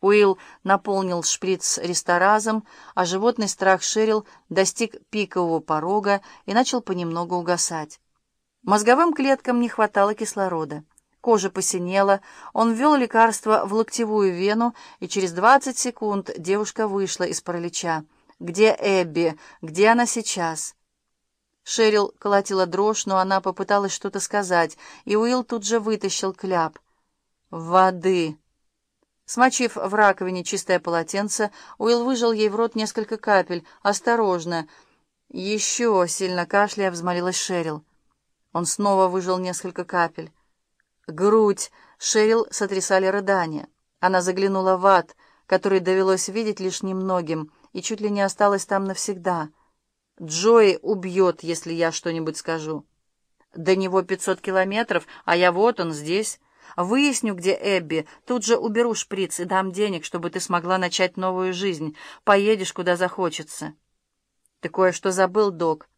Уилл наполнил шприц ресторазом, а животный страх Шерил достиг пикового порога и начал понемногу угасать. Мозговым клеткам не хватало кислорода. Кожа посинела, он ввел лекарство в локтевую вену, и через 20 секунд девушка вышла из паралича. «Где Эбби? Где она сейчас?» Шерил колотила дрожь, но она попыталась что-то сказать, и Уилл тут же вытащил кляп. «Воды!» Смочив в раковине чистое полотенце, Уилл выжал ей в рот несколько капель. «Осторожно!» «Еще!» — сильно кашляя, взмолилась Шерил. Он снова выжал несколько капель. Грудь Шерил сотрясали рыдания. Она заглянула в ад, который довелось видеть лишь немногим, и чуть ли не осталась там навсегда. «Джои убьет, если я что-нибудь скажу. До него пятьсот километров, а я вот он здесь». Выясню, где Эбби, тут же уберу шприц и дам денег, чтобы ты смогла начать новую жизнь. Поедешь, куда захочется. Ты кое-что забыл, док.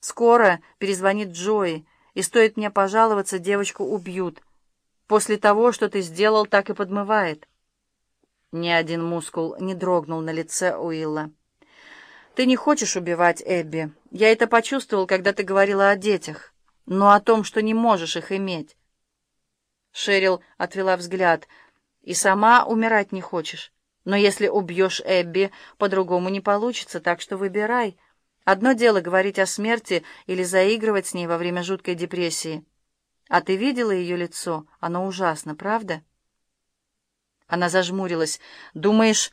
Скоро перезвонит Джои, и стоит мне пожаловаться, девочку убьют. После того, что ты сделал, так и подмывает. Ни один мускул не дрогнул на лице Уилла. Ты не хочешь убивать Эбби. Я это почувствовал, когда ты говорила о детях, но о том, что не можешь их иметь. Шерил отвела взгляд. «И сама умирать не хочешь. Но если убьешь Эбби, по-другому не получится, так что выбирай. Одно дело говорить о смерти или заигрывать с ней во время жуткой депрессии. А ты видела ее лицо? Оно ужасно, правда?» Она зажмурилась. «Думаешь,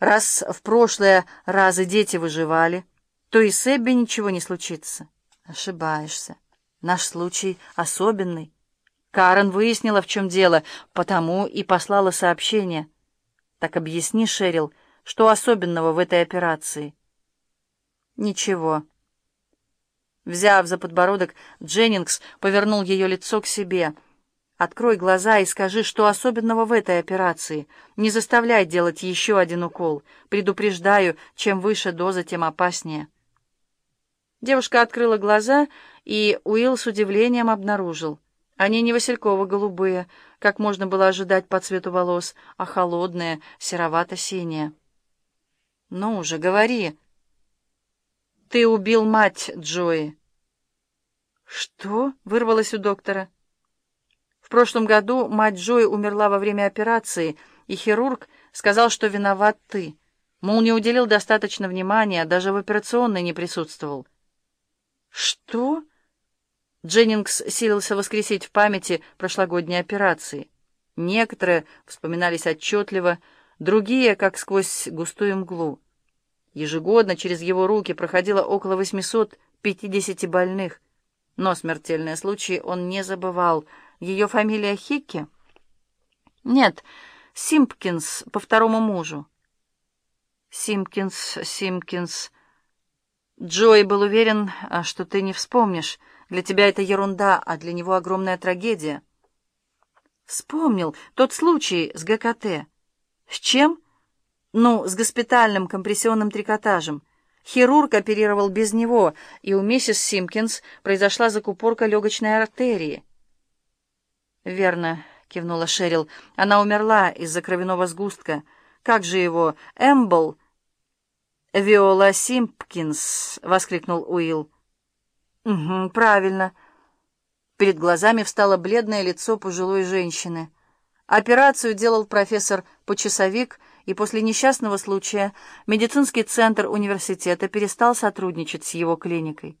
раз в прошлое разы дети выживали, то и с Эбби ничего не случится?» «Ошибаешься. Наш случай особенный». Карен выяснила, в чем дело, потому и послала сообщение. Так объясни, Шерил, что особенного в этой операции? Ничего. Взяв за подбородок, Дженнингс повернул ее лицо к себе. «Открой глаза и скажи, что особенного в этой операции. Не заставляй делать еще один укол. Предупреждаю, чем выше доза, тем опаснее». Девушка открыла глаза, и Уилл с удивлением обнаружил — они не васильково-голубые, как можно было ожидать по цвету волос, а холодные, серовато-синие. «Ну уже говори!» «Ты убил мать Джои!» «Что?» — вырвалось у доктора. В прошлом году мать Джои умерла во время операции, и хирург сказал, что виноват ты. Мол, не уделил достаточно внимания, даже в операционной не присутствовал. «Что?» Дженнингс силился воскресить в памяти прошлогодние операции. Некоторые вспоминались отчетливо, другие, как сквозь густую мглу. Ежегодно через его руки проходило около 850 больных, но смертельные случаи он не забывал. Ее фамилия Хикки? Нет, Симпкинс по второму мужу. Симпкинс, Симпкинс. Джой был уверен, а, что ты не вспомнишь. Для тебя это ерунда, а для него огромная трагедия. Вспомнил тот случай с ГКТ. С чем? Ну, с госпитальным компрессионным трикотажем. Хирург оперировал без него, и у миссис Симпкинс произошла закупорка легочной артерии. «Верно», — кивнула Шерил. «Она умерла из-за кровяного сгустка. Как же его? Эмбл?» «Виола Симпкинс!» — воскликнул Уилл. «Угу, правильно». Перед глазами встало бледное лицо пожилой женщины. Операцию делал профессор-почасовик, и после несчастного случая медицинский центр университета перестал сотрудничать с его клиникой.